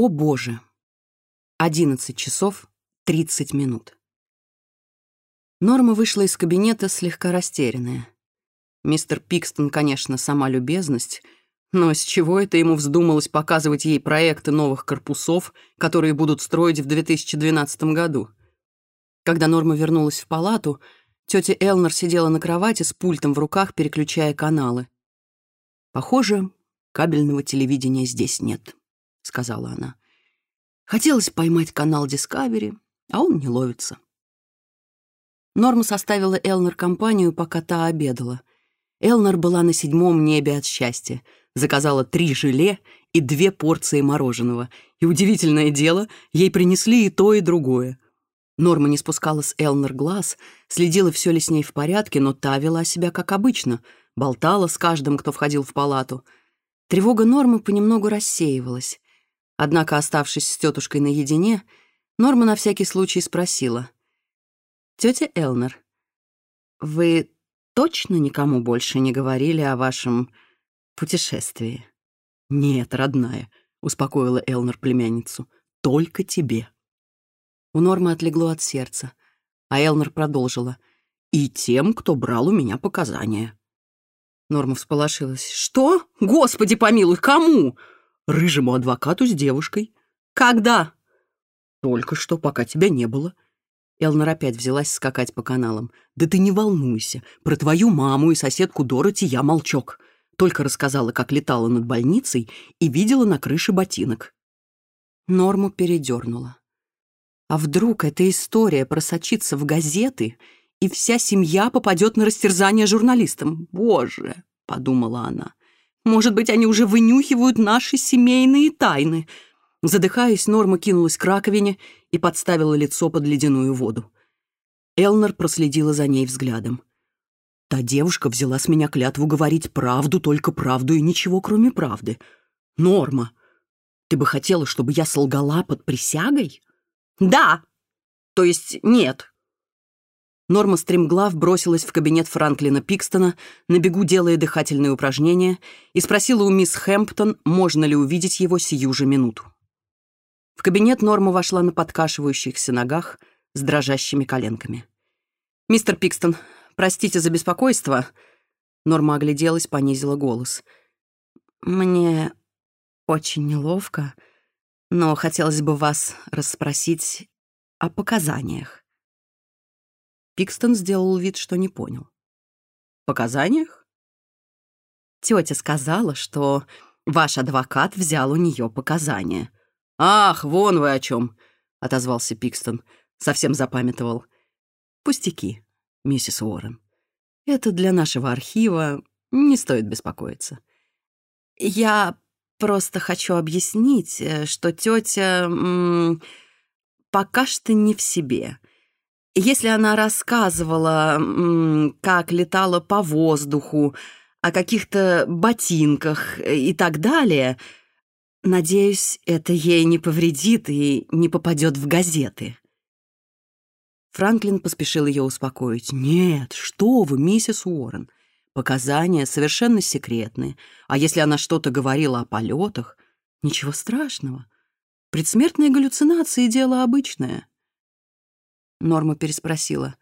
О боже! 11 часов 30 минут. Норма вышла из кабинета слегка растерянная. Мистер Пикстон, конечно, сама любезность, но с чего это ему вздумалось показывать ей проекты новых корпусов, которые будут строить в 2012 году? Когда Норма вернулась в палату, тетя Элнер сидела на кровати с пультом в руках, переключая каналы. «Похоже, кабельного телевидения здесь нет», — сказала она. «Хотелось поймать канал Discovery, а он не ловится». Норма составила Элнер компанию, пока та обедала. Элнер была на седьмом небе от счастья. Заказала три желе и две порции мороженого. И удивительное дело, ей принесли и то, и другое. Норма не спускала с Элнер глаз, следила, все ли с ней в порядке, но та вела себя как обычно, болтала с каждым, кто входил в палату. Тревога Нормы понемногу рассеивалась. Однако, оставшись с тетушкой наедине, Норма на всякий случай спросила — «Тетя Элнер, вы точно никому больше не говорили о вашем путешествии?» «Нет, родная», — успокоила Элнер племянницу, — «только тебе». У Нормы отлегло от сердца, а Элнер продолжила. «И тем, кто брал у меня показания». Норма всполошилась. «Что? Господи помилуй, кому?» «Рыжему адвокату с девушкой». «Когда?» «Только что, пока тебя не было. Элнер опять взялась скакать по каналам. «Да ты не волнуйся. Про твою маму и соседку Дороти я молчок. Только рассказала, как летала над больницей и видела на крыше ботинок». Норму передернула. А вдруг эта история просочится в газеты, и вся семья попадет на растерзание журналистам? Может быть, они уже вынюхивают наши семейные тайны». Задыхаясь, Норма кинулась к раковине и подставила лицо под ледяную воду. Элнер проследила за ней взглядом. «Та девушка взяла с меня клятву говорить правду, только правду и ничего, кроме правды. Норма, ты бы хотела, чтобы я солгала под присягой?» «Да! То есть нет!» Норма стремглав бросилась в кабинет Франклина Пикстона, на бегу делая дыхательные упражнения, и спросила у мисс Хэмптон, можно ли увидеть его сию же минуту. В кабинет Норма вошла на подкашивающихся ногах с дрожащими коленками. «Мистер Пикстон, простите за беспокойство», — Норма огляделась, понизила голос. «Мне очень неловко, но хотелось бы вас расспросить о показаниях». Пикстон сделал вид, что не понял. «В показаниях?» Тетя сказала, что ваш адвокат взял у нее показания. «Ах, вон вы о чем!» — отозвался Пикстон. Совсем запамятовал. «Пустяки, миссис Уоррен. Это для нашего архива не стоит беспокоиться». «Я просто хочу объяснить, э, что тетя пока что не в себе», Если она рассказывала, как летала по воздуху, о каких-то ботинках и так далее — Надеюсь, это ей не повредит и не попадет в газеты. Франклин поспешил ее успокоить. «Нет, что вы, миссис Уоррен. Показания совершенно секретные. А если она что-то говорила о полетах, ничего страшного. Предсмертные галлюцинации — дело обычное». Норма переспросила.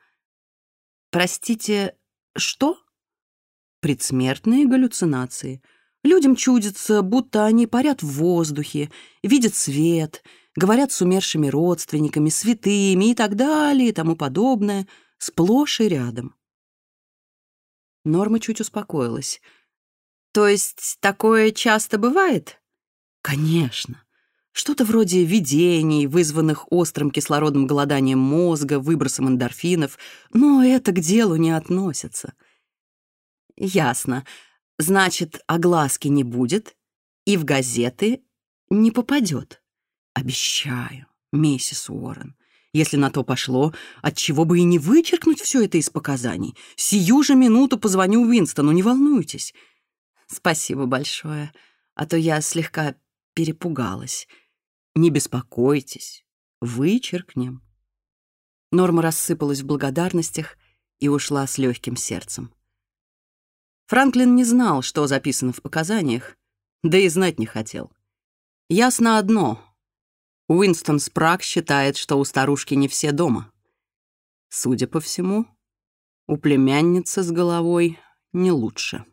«Простите, что?» «Предсмертные галлюцинации». Людям чудится, будто они парят в воздухе, видят свет, говорят с умершими родственниками, святыми и так далее и тому подобное, сплошь и рядом. Норма чуть успокоилась. «То есть такое часто бывает?» «Конечно. Что-то вроде видений, вызванных острым кислородным голоданием мозга, выбросом эндорфинов, но это к делу не относится. Ясно. Значит, огласки не будет и в газеты не попадет. Обещаю, миссис Уоррен. Если на то пошло, отчего бы и не вычеркнуть все это из показаний. Сию же минуту позвоню Уинстону, не волнуйтесь. Спасибо большое, а то я слегка перепугалась. Не беспокойтесь, вычеркнем. Норма рассыпалась в благодарностях и ушла с легким сердцем. Франклин не знал, что записано в показаниях, да и знать не хотел. Ясно одно Уинстон Спраг считает, что у старушки не все дома. Судя по всему, у племянницы с головой не лучше.